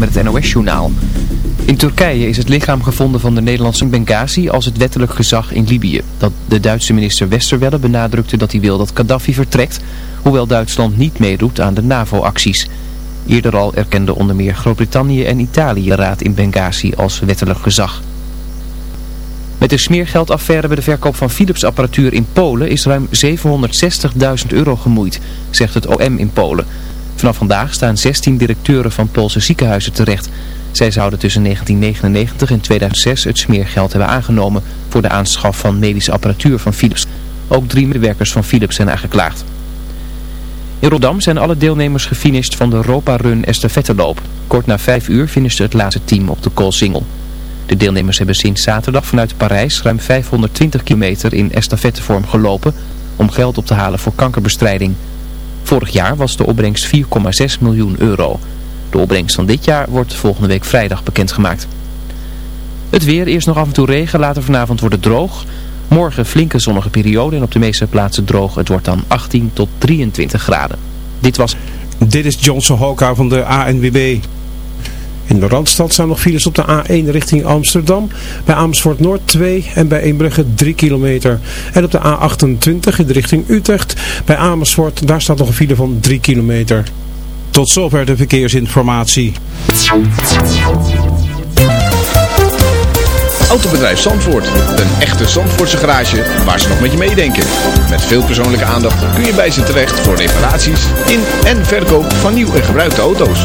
met het NOS-journaal. In Turkije is het lichaam gevonden van de Nederlandse Benghazi als het wettelijk gezag in Libië. Dat de Duitse minister Westerwelle benadrukte dat hij wil dat Gaddafi vertrekt, hoewel Duitsland niet meedoet aan de NAVO-acties. Eerder al erkenden onder meer Groot-Brittannië en Italië de raad in Benghazi als wettelijk gezag. Met de smeergeldaffaire bij de verkoop van Philips apparatuur in Polen is ruim 760.000 euro gemoeid, zegt het OM in Polen. Vanaf vandaag staan 16 directeuren van Poolse ziekenhuizen terecht. Zij zouden tussen 1999 en 2006 het smeergeld hebben aangenomen voor de aanschaf van medische apparatuur van Philips. Ook drie medewerkers van Philips zijn aangeklaagd. In Rotterdam zijn alle deelnemers gefinished van de Europa Run estafetteloop. Kort na vijf uur finishte het laatste team op de Koolsingel. De deelnemers hebben sinds zaterdag vanuit Parijs ruim 520 kilometer in estafettevorm gelopen om geld op te halen voor kankerbestrijding. Vorig jaar was de opbrengst 4,6 miljoen euro. De opbrengst van dit jaar wordt volgende week vrijdag bekendgemaakt. Het weer, eerst nog af en toe regen, later vanavond wordt het droog. Morgen flinke zonnige periode en op de meeste plaatsen droog. Het wordt dan 18 tot 23 graden. Dit was... Dit is Johnson Hoka van de ANWB. In de Randstad staan nog files op de A1 richting Amsterdam. Bij Amersfoort Noord 2 en bij Eembrugge 3 kilometer. En op de A28 in de richting Utrecht. Bij Amersfoort, daar staat nog een file van 3 kilometer. Tot zover de verkeersinformatie. Autobedrijf Zandvoort. Een echte Zandvoortse garage waar ze nog met je meedenken. Met veel persoonlijke aandacht kun je bij ze terecht voor reparaties in en verkoop van nieuw en gebruikte auto's.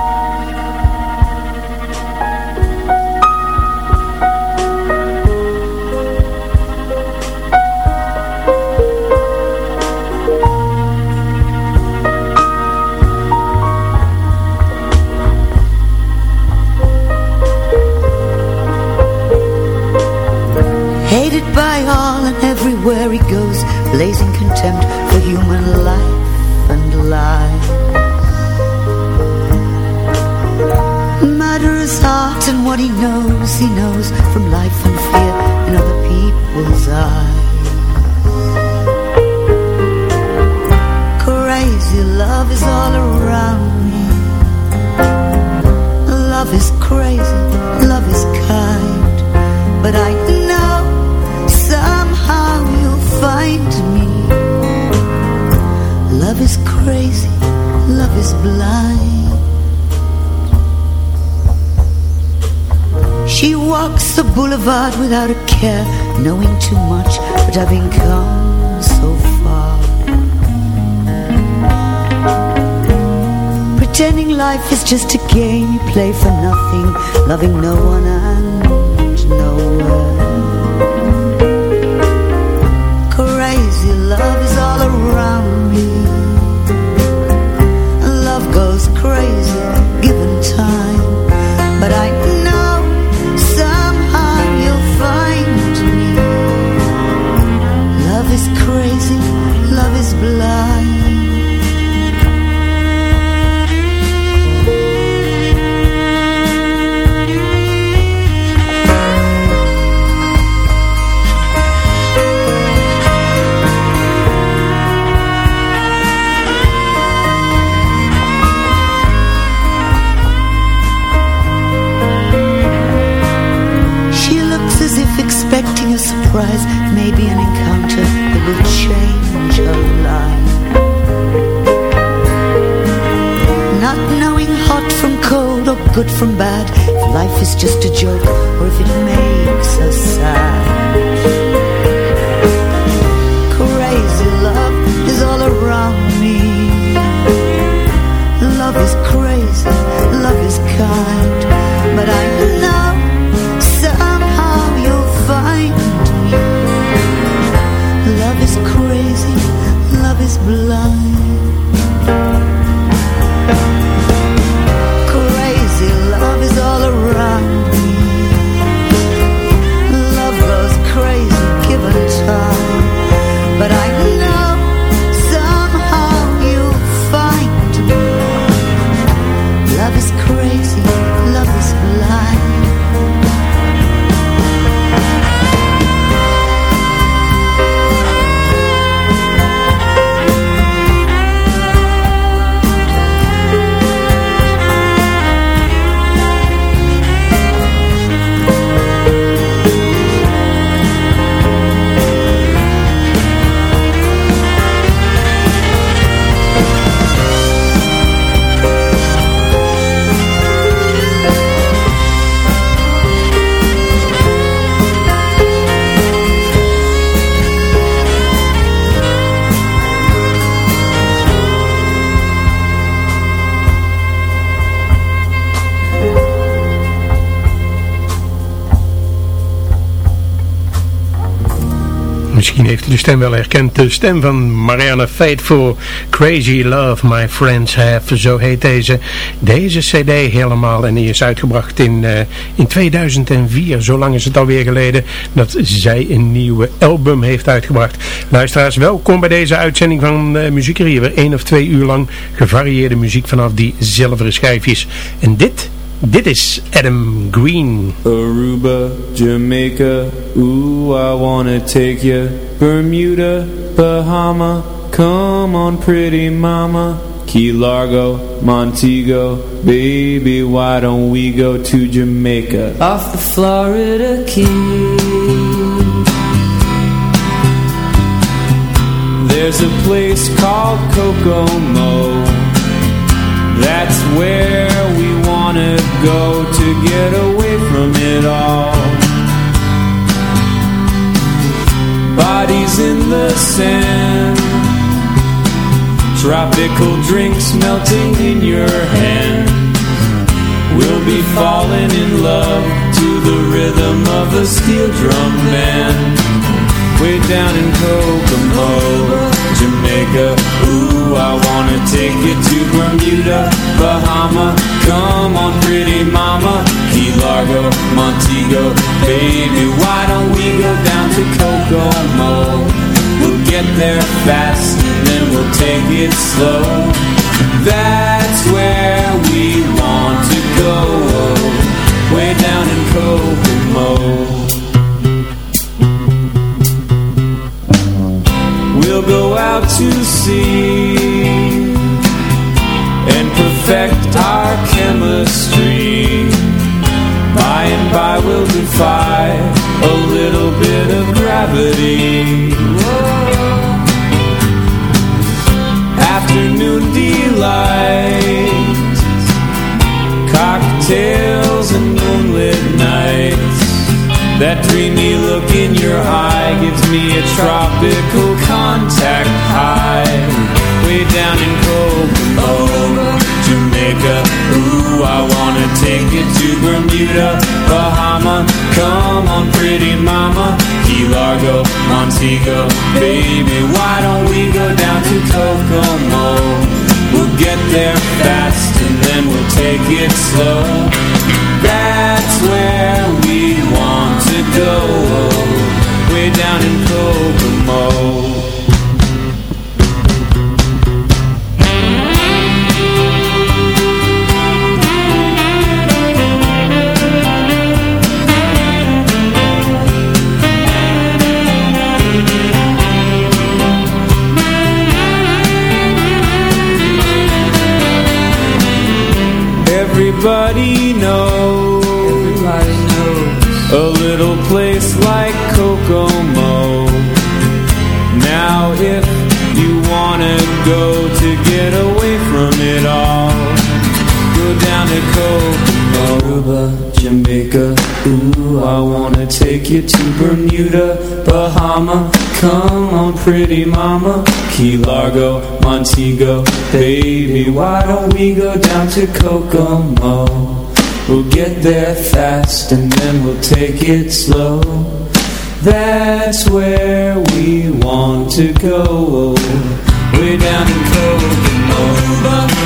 Everywhere he goes Blazing contempt for human life and life. Murderous heart and what he knows He knows from life and fear in other people's eyes. Crazy love is all around me. Love is crazy, love is kind But I blind. She walks the boulevard without a care Knowing too much but having come so far. Pretending life is just a game you play for nothing Loving no one and goes crazy given time. But I know somehow you'll find me. Love is crazy, love is blind surprise, maybe an encounter that will change her life. Not knowing hot from cold or good from bad, if life is just a joke or if it makes us sad. Crazy love is all around me. Love is crazy wel herkend. De stem van Marianne Faithful. Crazy Love My Friends Have. Zo heet deze, deze cd helemaal. En die is uitgebracht in, eh, in 2004. Zo lang is het alweer geleden dat zij een nieuwe album heeft uitgebracht. Luisteraars, welkom bij deze uitzending van uh, Muziek Weer één of twee uur lang gevarieerde muziek vanaf die zilveren schijfjes. En dit... Dit is Adam Green. Aruba, Jamaica, ooh, I wanna take you. Bermuda, Bahama, come on pretty mama. Key Largo, Montego, baby, why don't we go to Jamaica? Off the Florida Keys. There's a place called Kokomo. That's where we wanna go to get away from it all. Bodies in the sand, tropical drinks melting in your hand. We'll be falling in love to the rhythm of a steel drum band. Way down in Kokomo, Jamaica. Ooh, I wanna take you to Bermuda, Bahama. Come on, pretty mama. Key Largo, Montego. Baby, why don't we go down to Kokomo? We'll get there fast and then we'll take it slow. That's where we want to go. Way down in Kokomo. We'll go out to sea and perfect our chemistry. By and by we'll defy a little bit of gravity. Afternoon delight, nights. That dreamy look in your eye gives me a tropical contact high. Way down in Kokomo, Jamaica. Ooh, I wanna take you to Bermuda, Bahama. Come on, pretty mama. Key Largo, Montego. Baby, why don't we go down to Kokomo? We'll get there fast and then we'll take it slow. That's where go. Way down in Kokomo. Everybody knows, little place like Kokomo. Now if you wanna go to get away from it all, go down to Kokomo. Jamaica. Ooh, I wanna take you to Bermuda, Bahama. Come on, pretty mama. Key Largo, Montego. Baby, why don't we go down to Kokomo? We'll get there fast and then we'll take it slow. That's where we want to go. Way down in Kokomo,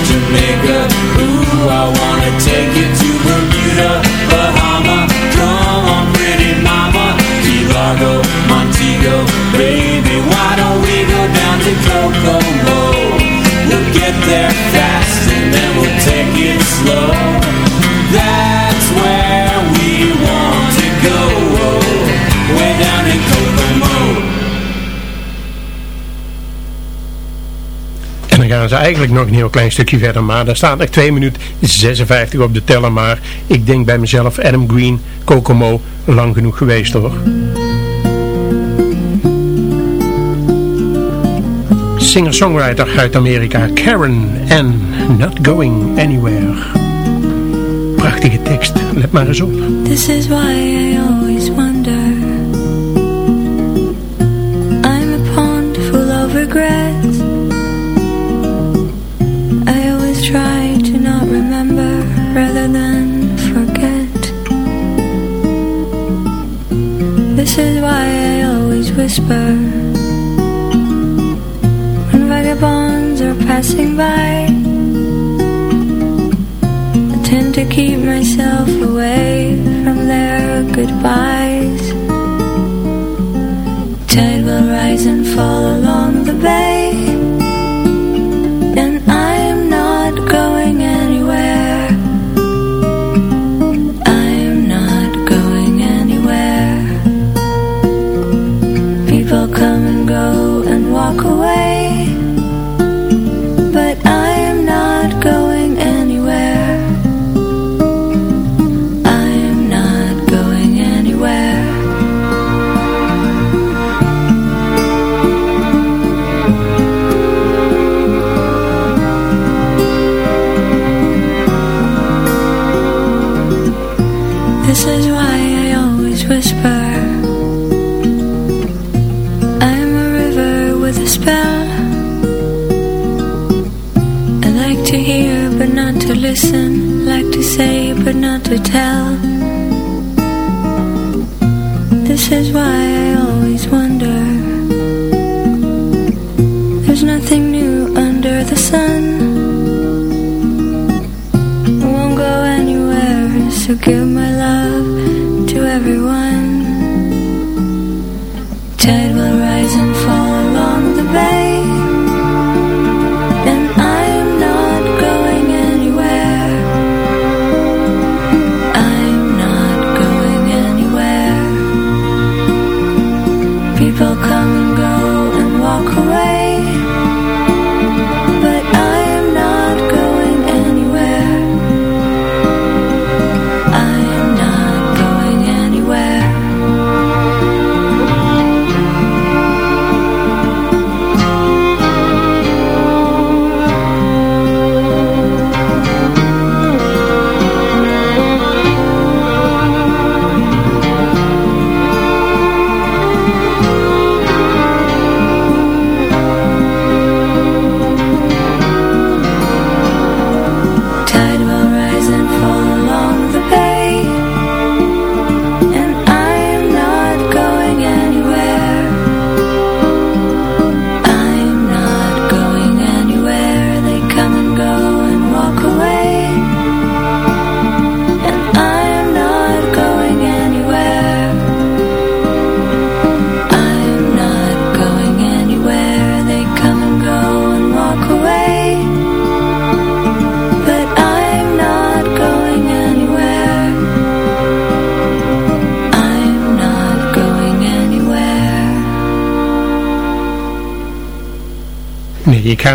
Jamaica. Ooh, I wanna take you to Bermuda, Bahama. Come on, pretty mama. Key Largo, Montego. Baby, why don't we go down to Kokomo? We'll get there fast and then we'll take it slow. Gaan ze eigenlijk nog een heel klein stukje verder, maar daar staat nog 2 minuten 56 op de teller, maar ik denk bij mezelf, Adam Green, Kokomo, lang genoeg geweest hoor. Singer-songwriter uit Amerika, Karen en Not Going Anywhere. Prachtige tekst, let maar eens op. This is why by I tend to keep myself away from their goodbyes. Tide will rise and fall along the bay,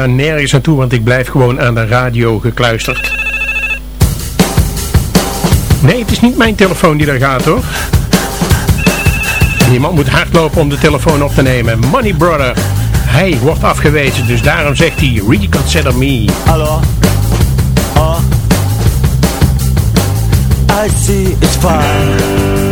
nergens aan toe, want ik blijf gewoon aan de radio gekluisterd. Nee, het is niet mijn telefoon die daar gaat hoor. Niemand moet hardlopen om de telefoon op te nemen. Money Brother, hij wordt afgewezen, dus daarom zegt hij Reconsider Me. Hallo? Oh? I see it's fine.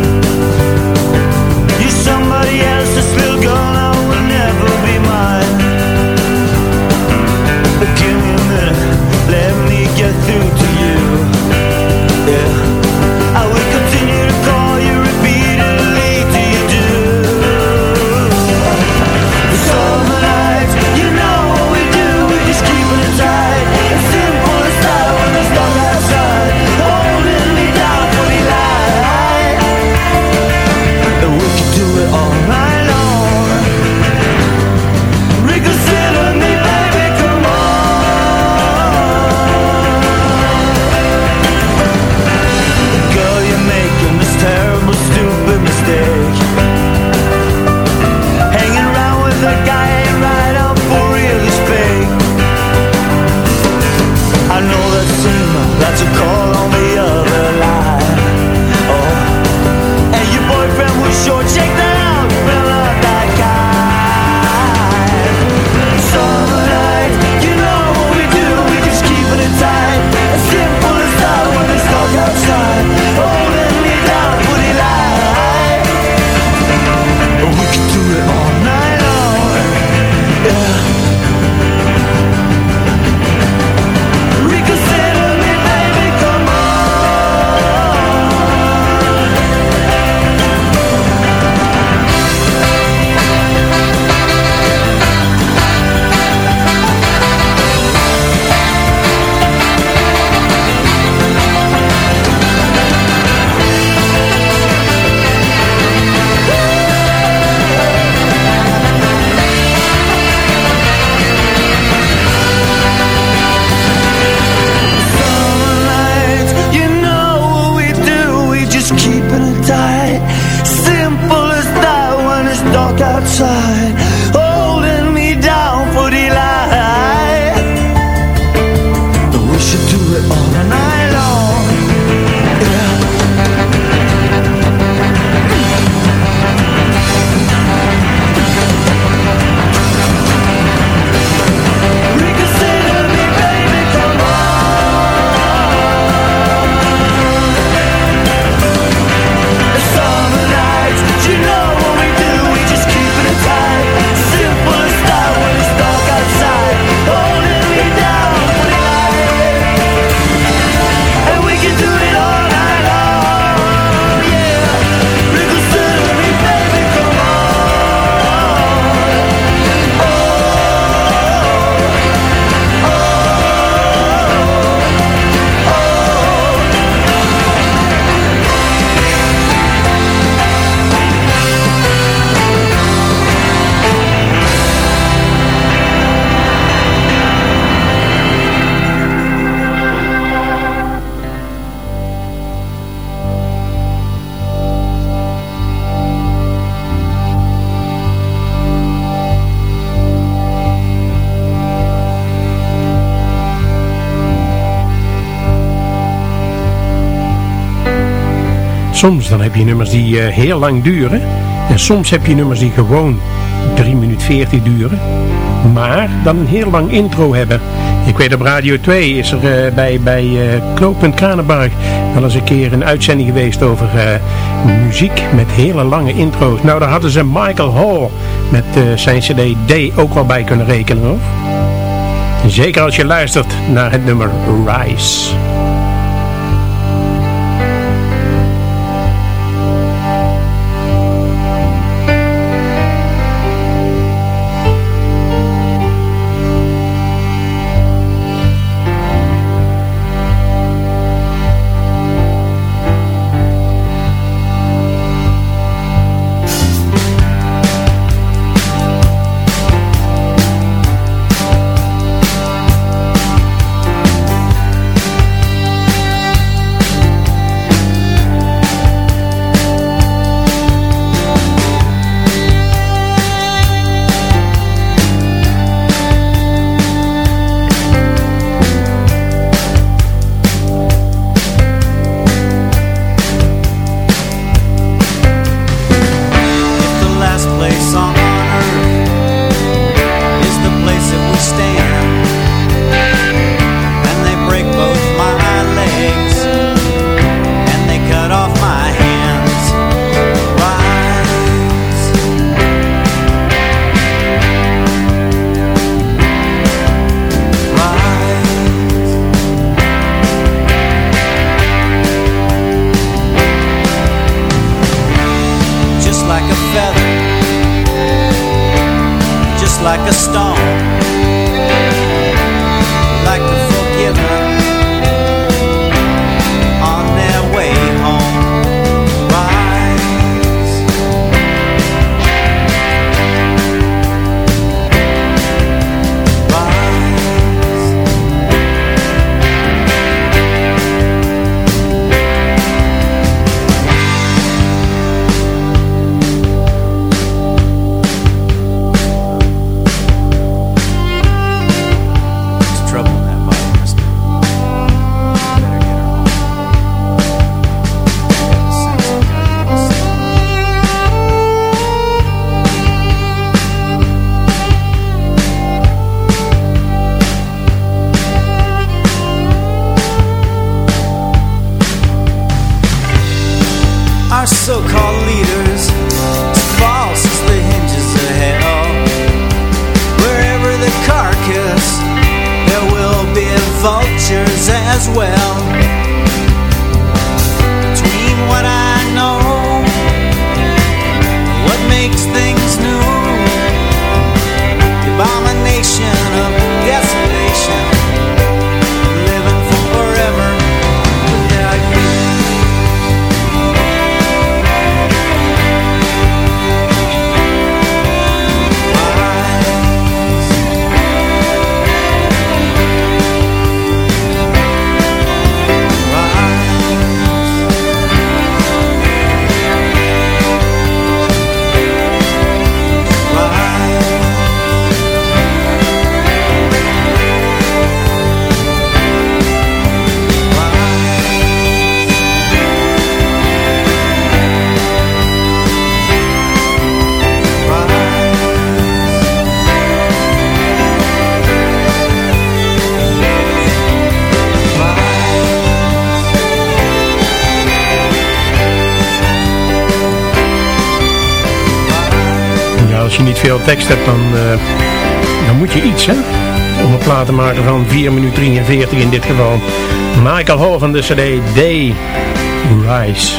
Soms dan heb je nummers die eh, heel lang duren. En soms heb je nummers die gewoon 3 minuten 40 duren. Maar dan een heel lang intro hebben. Ik weet op Radio 2 is er eh, bij, bij uh, Kranenburg wel eens een keer een uitzending geweest over muziek met hele lange intro's. Nou, daar hadden ze Michael Hall met zijn cd D ook wel bij kunnen rekenen, hoor. Zeker als je luistert naar het nummer Rise. like a feather, just like a stone, like the forgiven. Als je niet veel tekst hebt, dan, eh, dan moet je iets, hè? Om een plaat te maken van 4 minuten 43 in dit geval. Michael Hall van de CD Day Rise.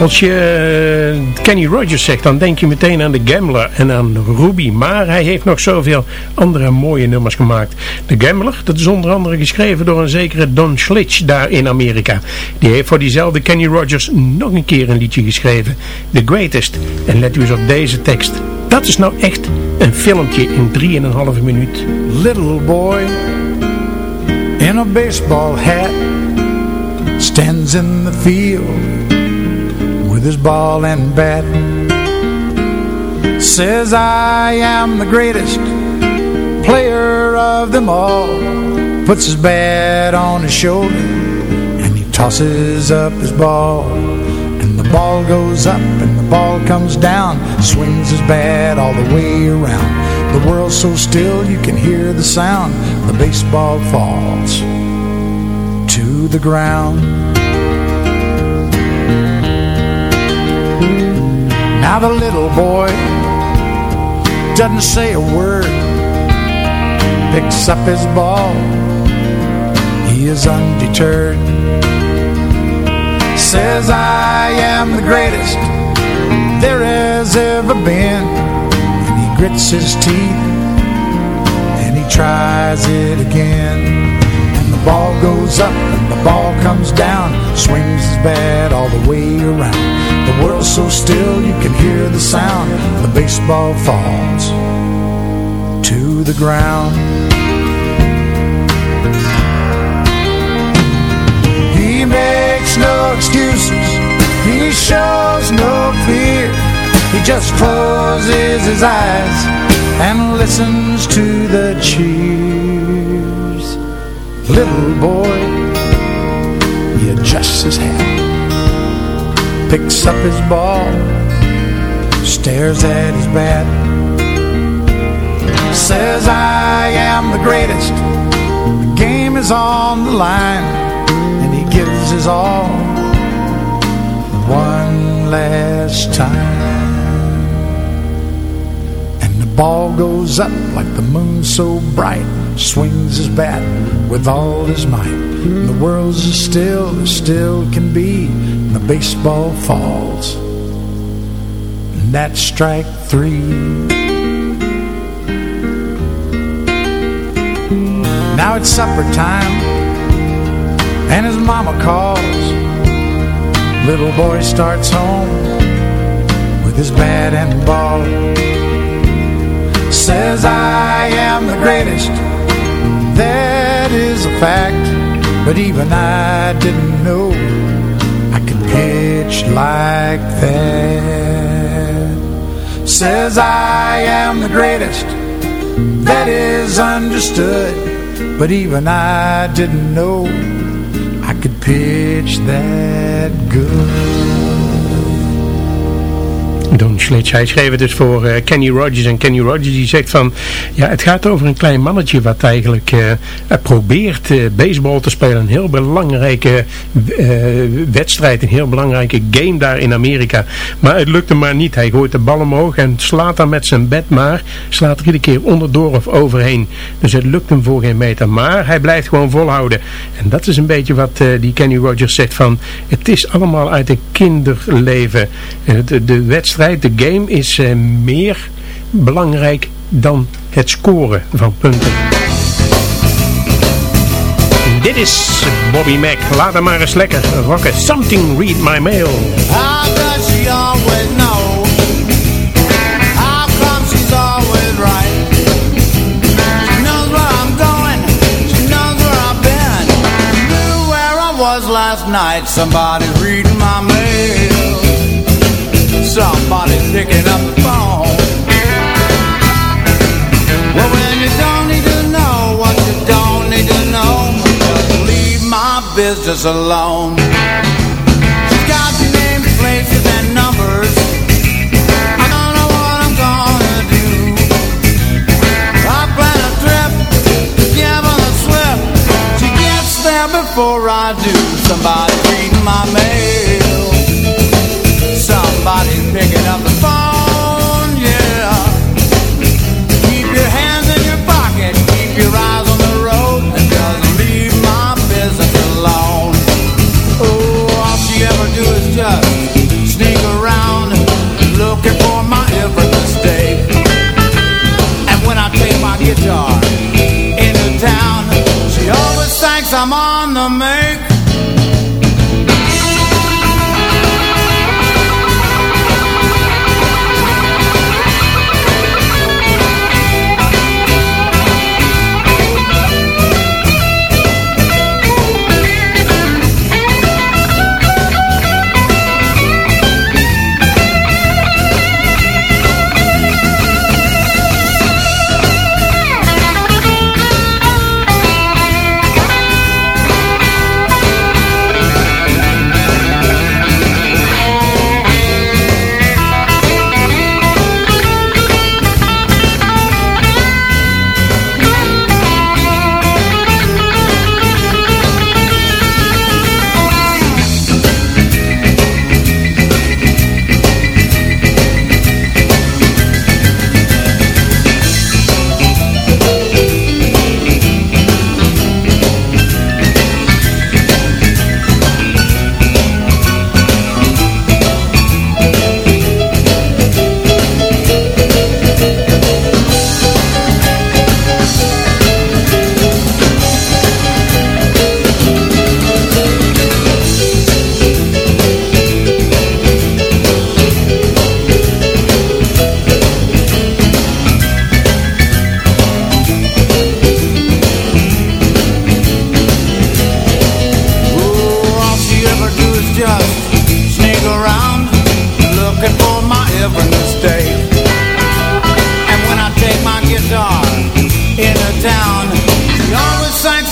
Als je eh, Kenny Rogers zegt, dan denk je meteen aan The Gambler en aan Ruby. Maar hij heeft nog zoveel andere mooie nummers gemaakt. The Gambler, dat is onder andere geschreven door een zekere Don Schlitch daar in Amerika. Die heeft voor diezelfde Kenny Rogers nog een keer een liedje geschreven. The Greatest. En let u eens op deze tekst. Dat is nou echt een filmpje in 3,5 minuut. Little boy in a baseball hat stands in the field with his ball and bat. Says I am the greatest player of them all. Puts his bat on his shoulder and he tosses up his ball. The ball goes up and the ball comes down. Swings his bat all the way around. The world's so still you can hear the sound. The baseball falls to the ground. Now the little boy doesn't say a word, picks up his ball, he is undeterred. Says I am the greatest there has ever been, and he grits his teeth and he tries it again. And the ball goes up and the ball comes down, swings his bat all the way around. The world's so still you can hear the sound. The baseball falls to the ground. No excuses. He shows no fear. He just closes his eyes and listens to the cheers. Little boy, he adjusts his hat picks up his ball, stares at his bat, says I am the greatest, the game is on the line, gives his all one last time. And the ball goes up like the moon so bright, swings his bat with all his might. And the world's as still as still can be, and the baseball falls. And that's strike three. Now it's supper time, and his mama calls. Little boy starts home with his bat and ball. Says I am the greatest, that is a fact. But even I didn't know I could pitch like that. Says I am the greatest, that is understood. But even I didn't know could pitch that good. Don. Hij schreef het dus voor uh, Kenny Rogers. En Kenny Rogers die zegt van... Ja, het gaat over een klein mannetje wat eigenlijk uh, probeert uh, baseball te spelen. Een heel belangrijke wedstrijd. Een heel belangrijke game daar in Amerika. Maar het lukt hem maar niet. Hij gooit de bal omhoog en slaat dan met zijn bed maar. Slaat er iedere keer onderdoor of overheen. Dus het lukt hem voor geen meter. Maar hij blijft gewoon volhouden. En dat is een beetje wat die Kenny Rogers zegt van... Het is allemaal uit een kinderleven. De, de wedstrijd, de game is uh, meer belangrijk dan het scoren van punten. Dit is Bobby Mac. Laat hem maar eens lekker rocken. Something read my mail. How does she always know? How come she's always right? She knows where I'm going. She knows where I've been. Knew where I was last night. Somebody's reading my mail. Somebody's picking up the phone. Well, when you don't need to know what you don't need to know, just leave my business alone. She's got your names, places, and numbers. I don't know what I'm gonna do. I plan a trip, give her the slip. She gets there before I do. Somebody's reading my mail. Somebody's picking up the phone, yeah. Keep your hands in your pocket, keep your eyes on the road, and just leave my business alone. Oh, all she ever do is just sneak around, looking for my every mistake. And when I take my guitar into town, she always thinks I'm on the make.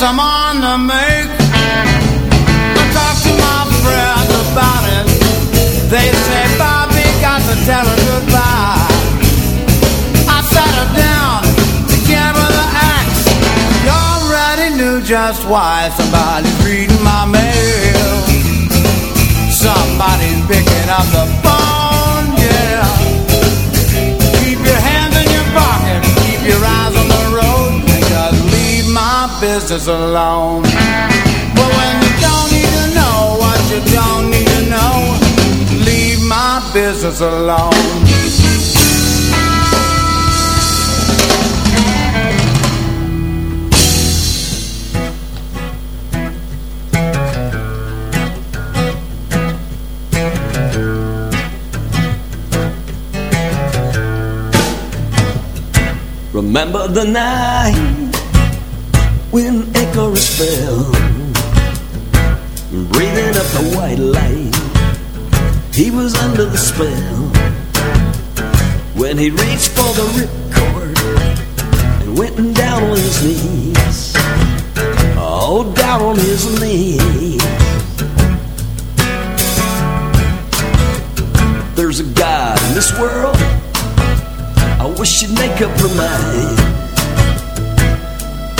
I'm on the make. I talk to my friends about it. They say, Bobby, got to tell her goodbye. I sat her down to give her the axe. You already knew just why somebody's reading my mail. Somebody's picking up the business alone. But when you don't need to know what you don't need to know, leave my business alone. Remember the night Fell, breathing up the white light. He was under the spell when he reached for the ripcord and went down on his knees. Oh, down on his knees. There's a God in this world I wish you'd make up her mind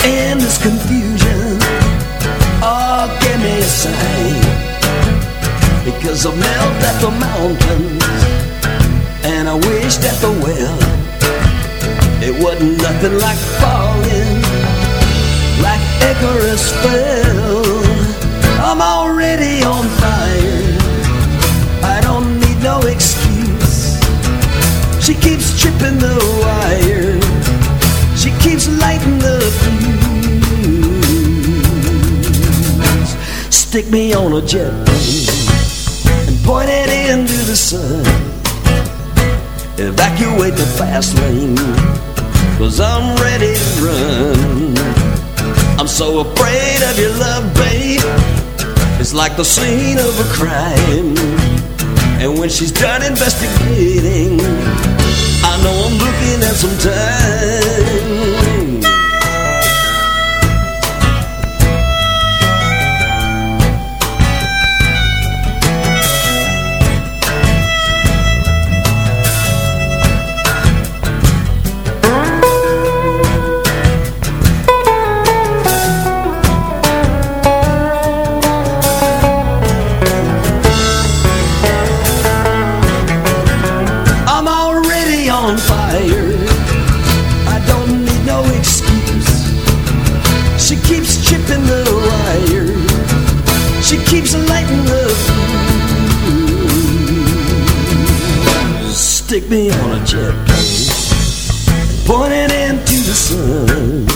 And give me a sign Because I've knelt at the mountains And I wished at the well It wasn't nothing like falling Like Icarus fell. I'm already on fire. I don't need no excuse. She keeps tripping the Stick me on a jet plane And point it into the sun. Evacuate the fast lane Cause I'm ready to run. I'm so afraid of your love, babe. It's like the scene of a crime. And when she's done investigating I know I'm looking at some time Stick me on a jet plane Point into the sun.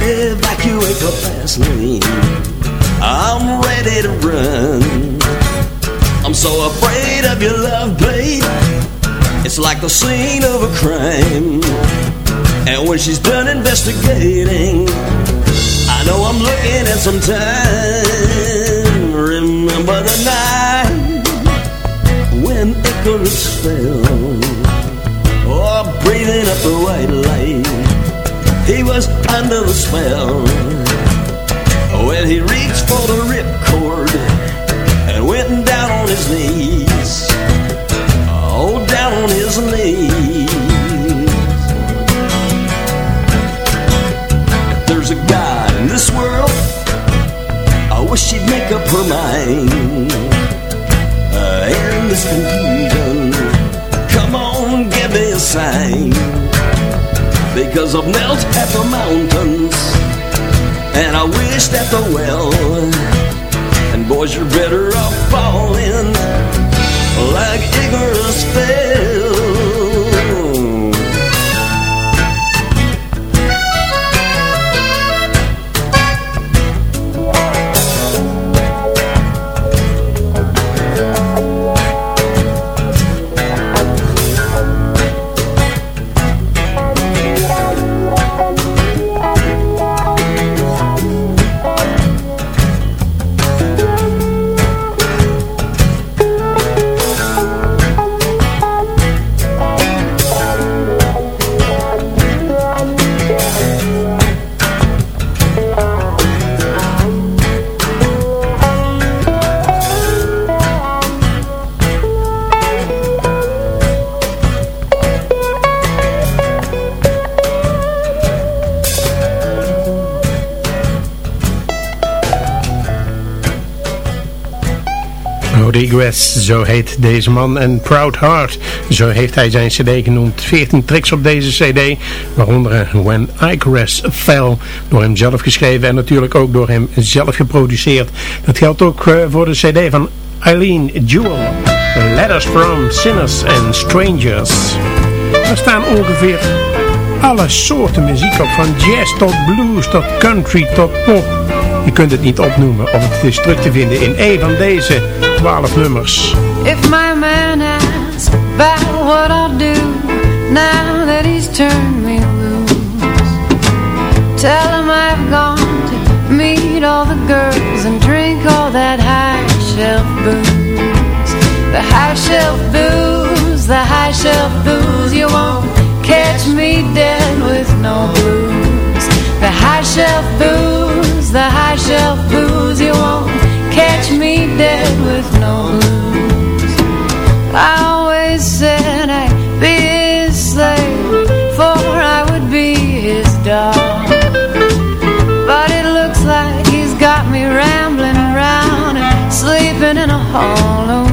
Evacuate the fast lane I'm ready to run. I'm so afraid of your love, babe. It's like the scene of a crime. And when she's done investigating I know I'm looking at some time When Icarus fell Oh, breathing up the white light He was under the spell When he reached for the ripcord and went down on his knees. Oh, down on his knees. There's a God in this world, I wish she'd make up her mind. This confusion, come on, give me a sign. Because I've knelt at the mountains, and I wished at the well. And boys, you're better off falling like Icarus fell. Regress, zo heet deze man. En Proud Heart, zo heeft hij zijn cd genoemd. 14 tracks op deze cd, waaronder When Icarus Fell, door hem zelf geschreven en natuurlijk ook door hem zelf geproduceerd. Dat geldt ook eh, voor de cd van Eileen Jewell, Letters from Sinners and Strangers. Er staan ongeveer alle soorten muziek op, van jazz tot blues tot country tot pop. Je kunt het niet opnoemen of het is terug te vinden in een van deze 12 nummers. If my man asks about what I'll do now that he's turned me loose, tell him I've gone to meet all the girls and drink all that high shelf booze. The high shelf booze, the high shelf booze, you won't catch me dead with no blues. The high shelf booze, the high shelf booze. You won't catch me dead with no blues I always said I'd be his slave For I would be his dog But it looks like he's got me rambling around And sleeping in a hollow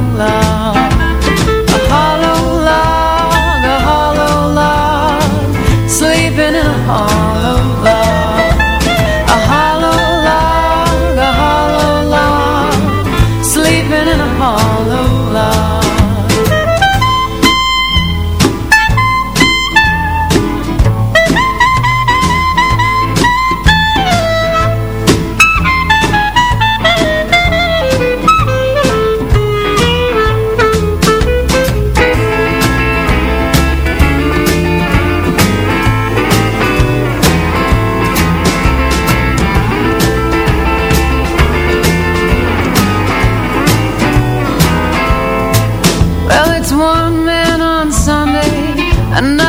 And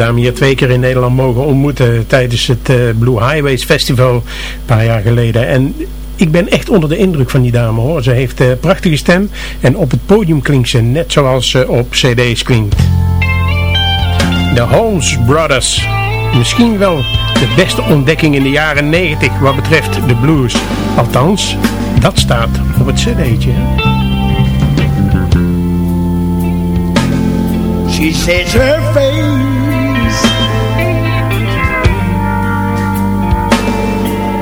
dame hier twee keer in Nederland mogen ontmoeten tijdens het eh, Blue Highways Festival een paar jaar geleden. En ik ben echt onder de indruk van die dame hoor. Ze heeft een prachtige stem en op het podium klinkt ze net zoals ze op cd's klinkt. De Holmes Brothers. Misschien wel de beste ontdekking in de jaren 90 wat betreft de blues. Althans, dat staat op het cd'tje. She says her face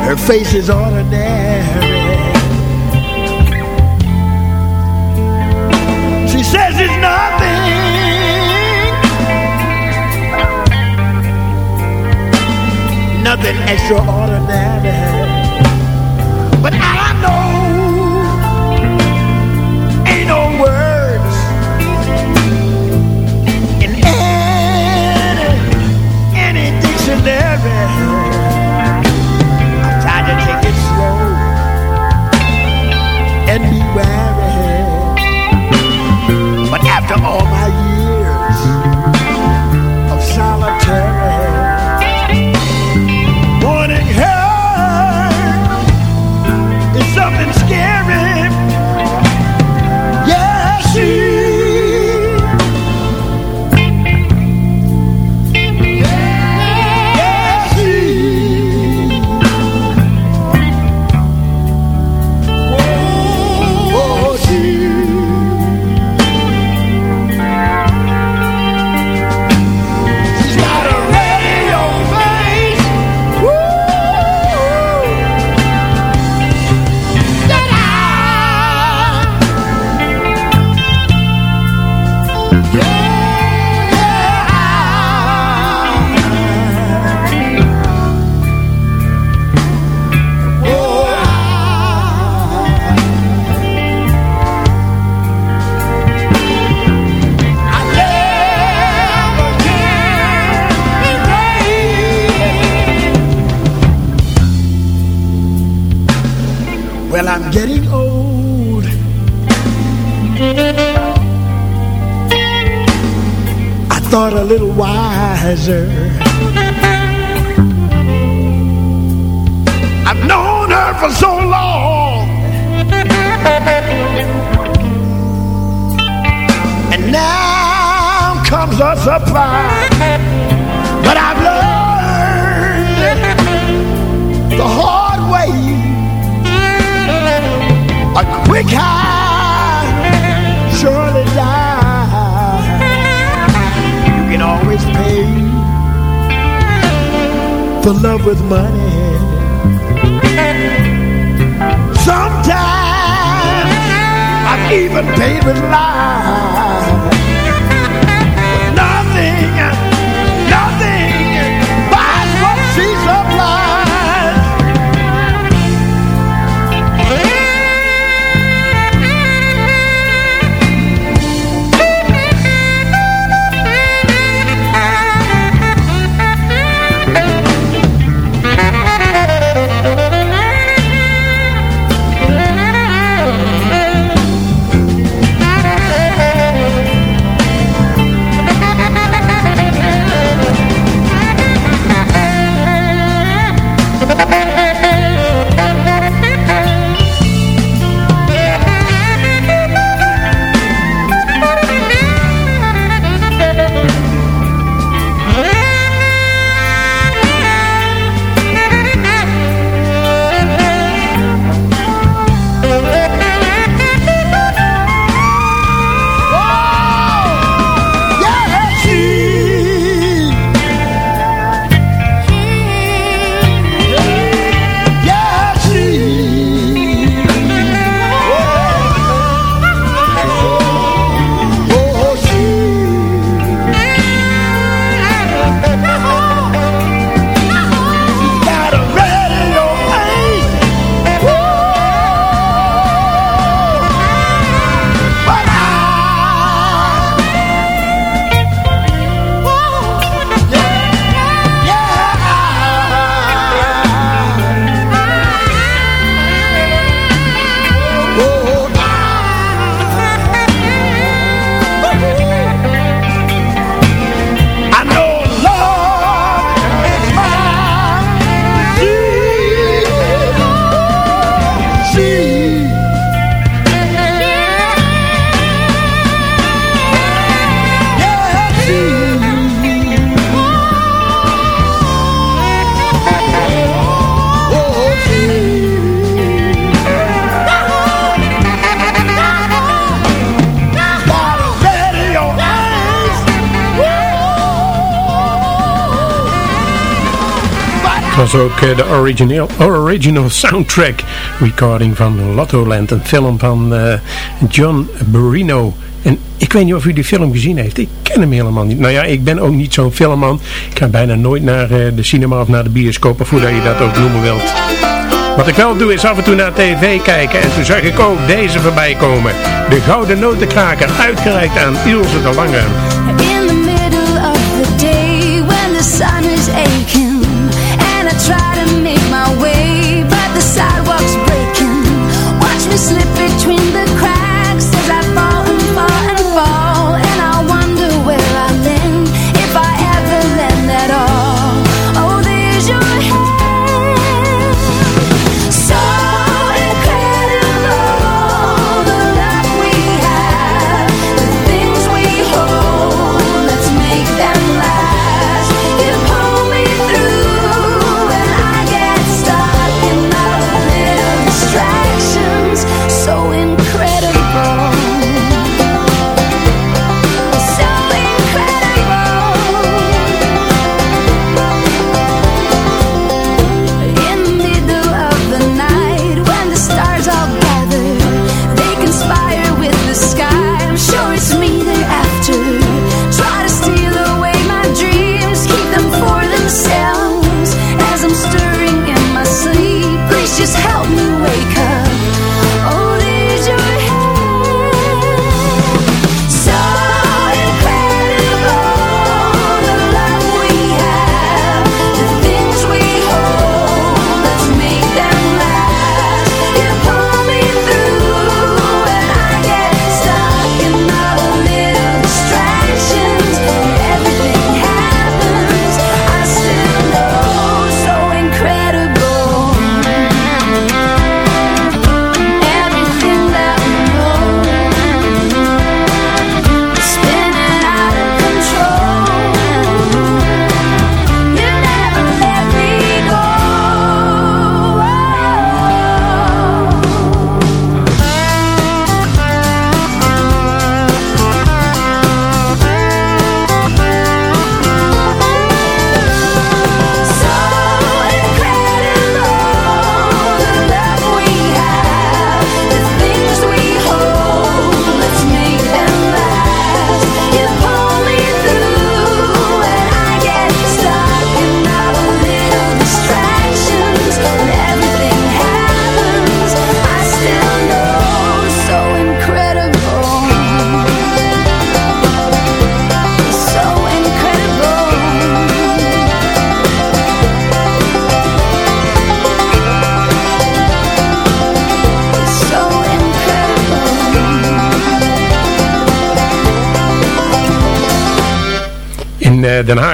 Her face is ordinary. She says it's nothing. Nothing extraordinary. But I wiser. With money. Sometimes I've even paid with lies. De original, soundtrack recording van Lotto Land, een film van eh, John Barino. En ik weet niet of u die film gezien heeft. Ik ken hem helemaal niet. Nou ja, ik ben ook niet zo'n filmman. Ik ga bijna nooit naar eh, de cinema of naar de bioscoop, of hoe je dat ook noemen wilt. Wat ik wel doe is af en toe naar tv kijken en toen zag ik ook deze voorbij komen. De Gouden Notenkraker, uitgereikt aan Ilse de Lange. In the middle of the day slip between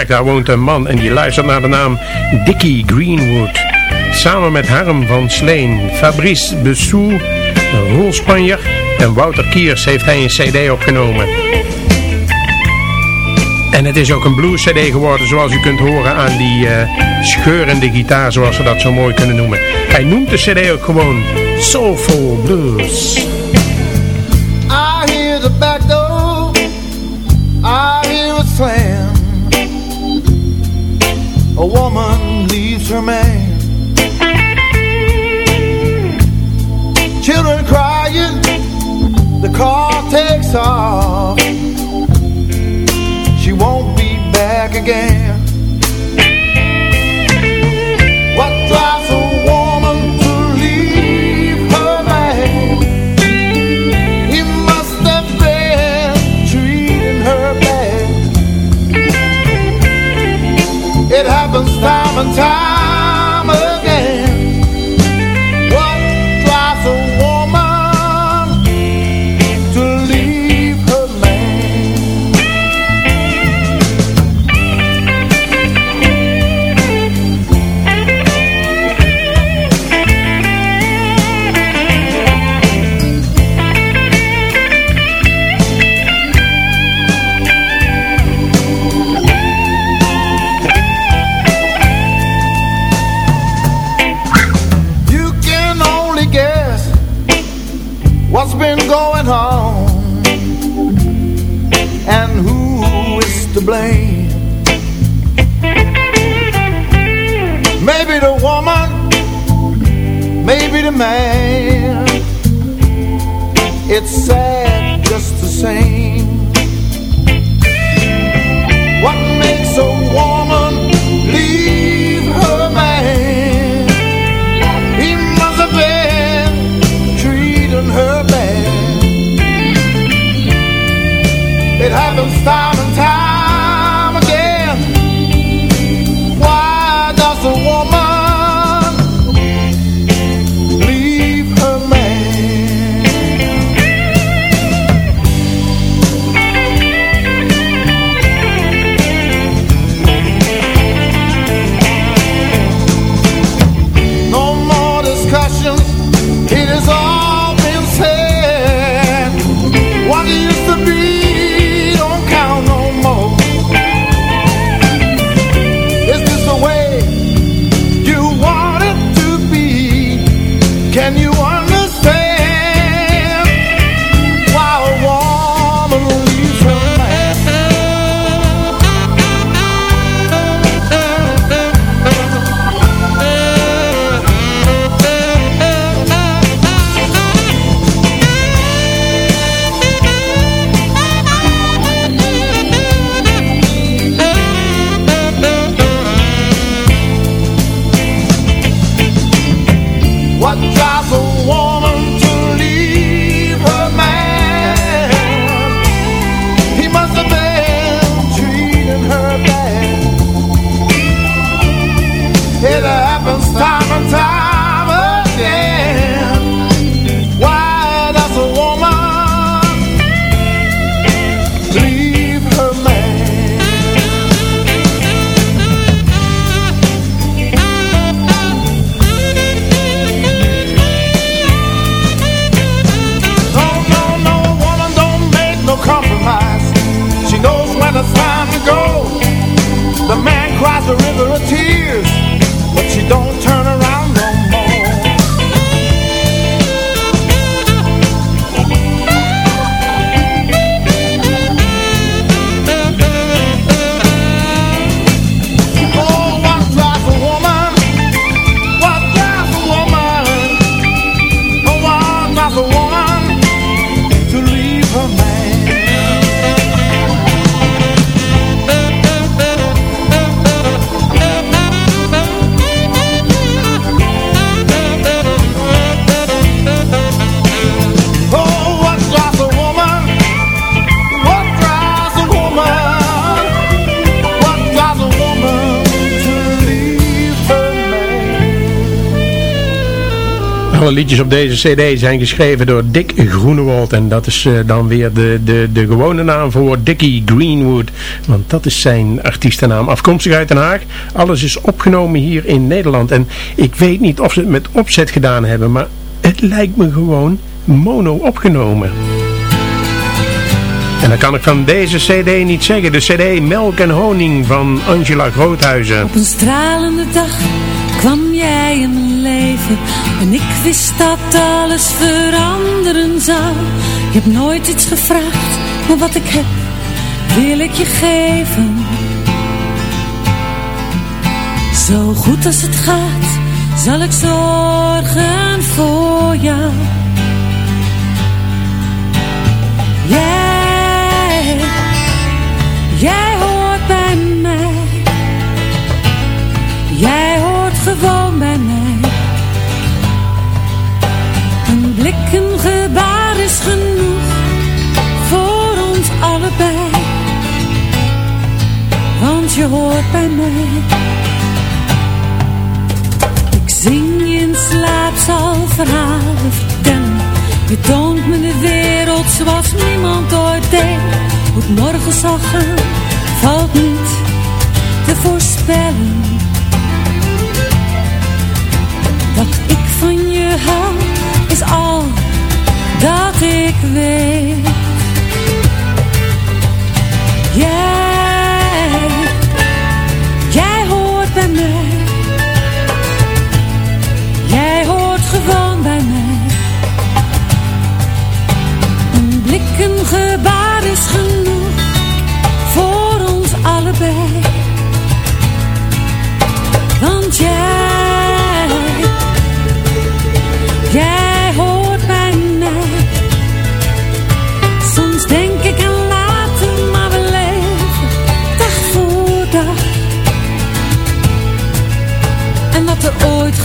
Daar woont een man en die luistert naar de naam Dickie Greenwood. Samen met Harm van Sleen, Fabrice Bessou, Roel Spanjer en Wouter Kiers heeft hij een cd opgenomen. En het is ook een blues cd geworden zoals u kunt horen aan die eh, scheurende gitaar zoals we dat zo mooi kunnen noemen. Hij noemt de cd ook gewoon Soulful Blues. Woman leaves her man. Children crying. The car takes off. She won't be back again. Time maybe the man. It's sad just the same. What makes a woman leave her man? He must have been treating her bad. It happens time Alle liedjes op deze cd zijn geschreven door Dick Groenewold. En dat is uh, dan weer de, de, de gewone naam voor Dickie Greenwood. Want dat is zijn artiestennaam. Afkomstig uit Den Haag. Alles is opgenomen hier in Nederland. En ik weet niet of ze het met opzet gedaan hebben. Maar het lijkt me gewoon mono opgenomen. En dan kan ik van deze cd niet zeggen. De cd Melk en Honing van Angela Groothuizen. Op een stralende dag kwam jij in mijn leven. En ik wist dat alles veranderen zou. Je hebt nooit iets gevraagd, maar wat ik heb, wil ik je geven. Zo goed als het gaat, zal ik zorgen voor jou. Jij, jij hoort bij mij. Jij gewoon bij mij. Een blik, een gebaar is genoeg voor ons allebei. Want je hoort bij mij. Ik zing je in slaap, zal verhalen vertellen. Je toont me de wereld zoals niemand ooit deed. Hoe het morgen zal gaan, valt niet te voorspellen. Hou, is al dat ik weet.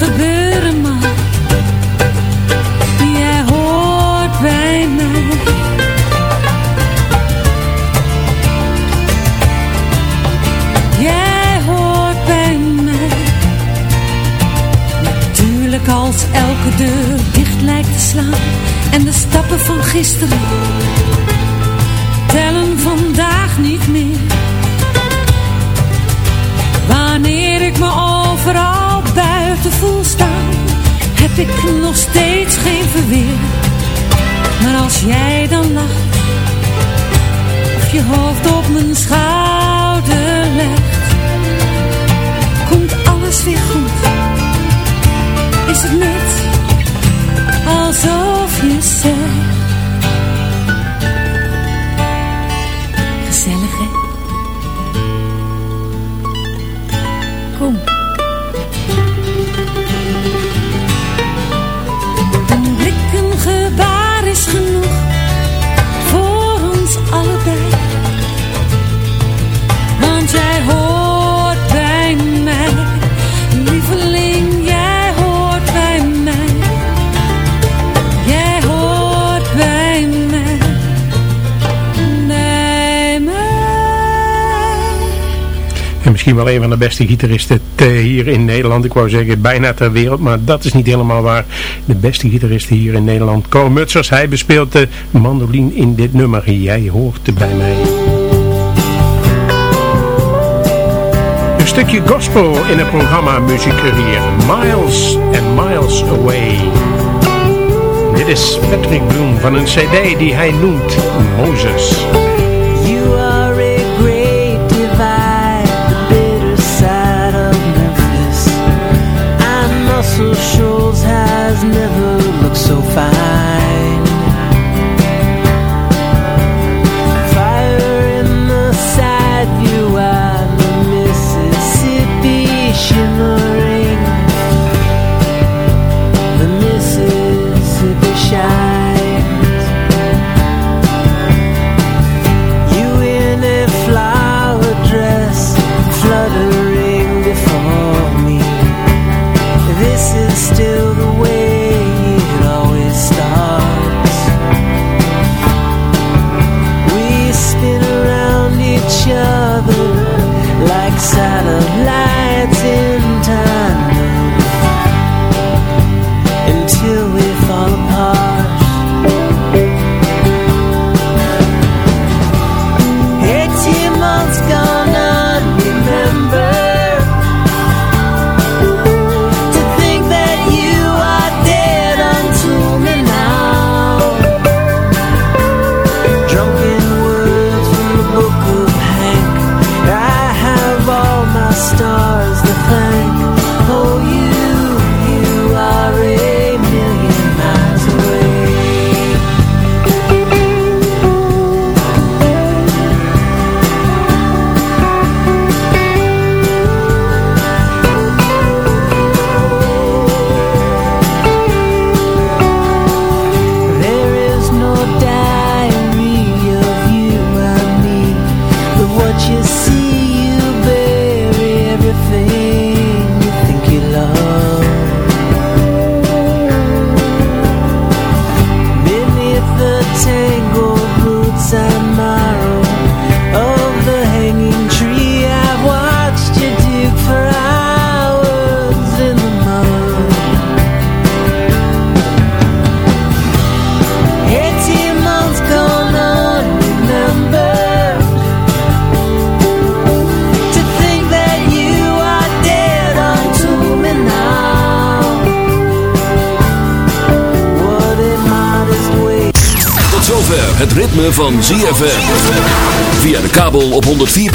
Gebeuren mag, jij hoort bij mij. Jij hoort bij mij. Natuurlijk als elke deur dicht lijkt te slaan. En de stappen van gisteren tellen vandaag niet meer. Wanneer ik me overal buiten voel staan, heb ik nog steeds geen verweer. Maar als jij dan lacht, of je hoofd op mijn schouder legt, komt alles weer goed. Is het net alsof je zegt, gezellig hè? Misschien wel een van de beste gitaristen te- hier in Nederland. Ik wou zeggen bijna ter wereld, maar dat is niet helemaal waar. De beste gitarist hier in Nederland, Cole Mutsers. Hij bespeelt de mandoline in dit nummer. Jij hoort bij mij. Een stukje gospel in het programma Muziekcarrière. Miles and Miles Away. Dit is Patrick Bloem van een cd die hij noemt Moses.